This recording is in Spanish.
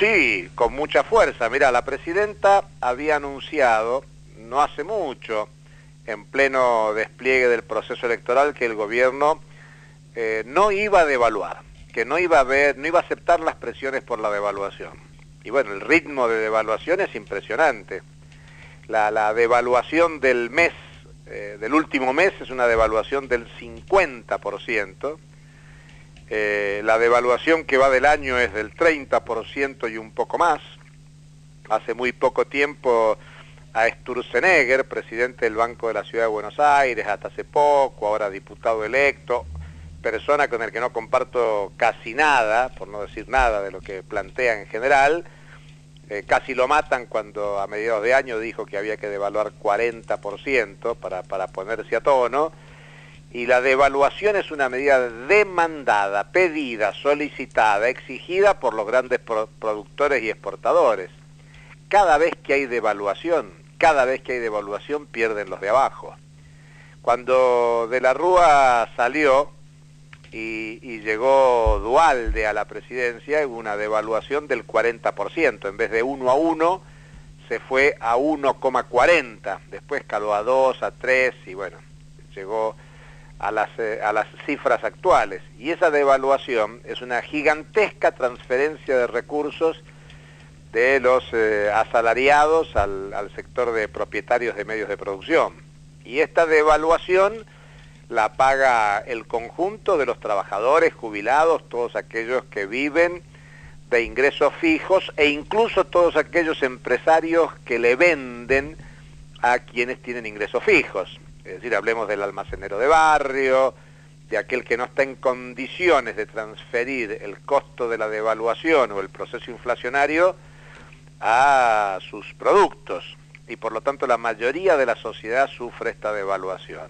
Sí, con mucha fuerza. Mira, la presidenta había anunciado, no hace mucho, en pleno despliegue del proceso electoral, que el gobierno eh, no iba a devaluar, que no iba a ver, no iba a aceptar las presiones por la devaluación. Y bueno, el ritmo de devaluación es impresionante. La, devaluación del mes, eh, del último mes, es una devaluación del 50%. Eh, la devaluación que va del año es del 30% y un poco más. Hace muy poco tiempo a Sturzenegger, presidente del Banco de la Ciudad de Buenos Aires, hasta hace poco, ahora diputado electo, persona con el que no comparto casi nada, por no decir nada de lo que plantea en general, eh, casi lo matan cuando a mediados de año dijo que había que devaluar 40% para, para ponerse a tono, y la devaluación es una medida demandada, pedida, solicitada, exigida por los grandes productores y exportadores. Cada vez que hay devaluación, cada vez que hay devaluación pierden los de abajo. Cuando De la Rúa salió y, y llegó Dualde a la presidencia, hubo una devaluación del 40%, en vez de 1 a 1 se fue a 1,40, después caló a 2, a 3 y bueno, llegó a las, eh, a las cifras actuales. Y esa devaluación es una gigantesca transferencia de recursos de los eh, asalariados al, al, sector de propietarios de medios de producción. Y esta devaluación la paga el conjunto de los trabajadores jubilados, todos aquellos que viven de ingresos fijos e incluso todos aquellos empresarios que le venden a quienes tienen ingresos fijos es decir, hablemos del almacenero de barrio, de aquel que no está en condiciones de transferir el costo de la devaluación o el proceso inflacionario a sus productos y por lo tanto la mayoría de la sociedad sufre esta devaluación.